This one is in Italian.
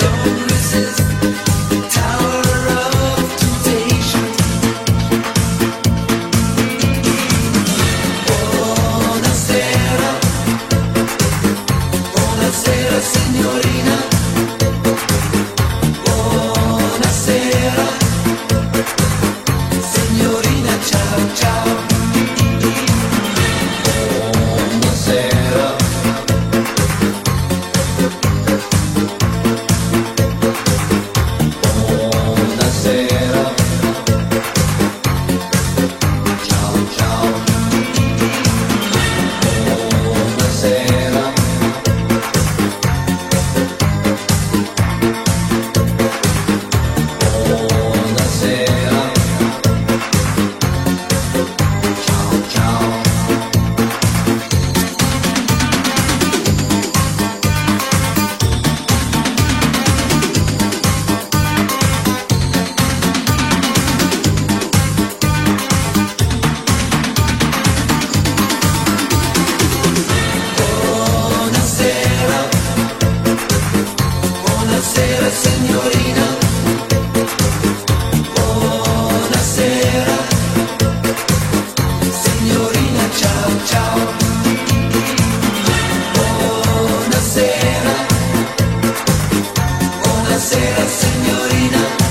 don't Buonasera signorina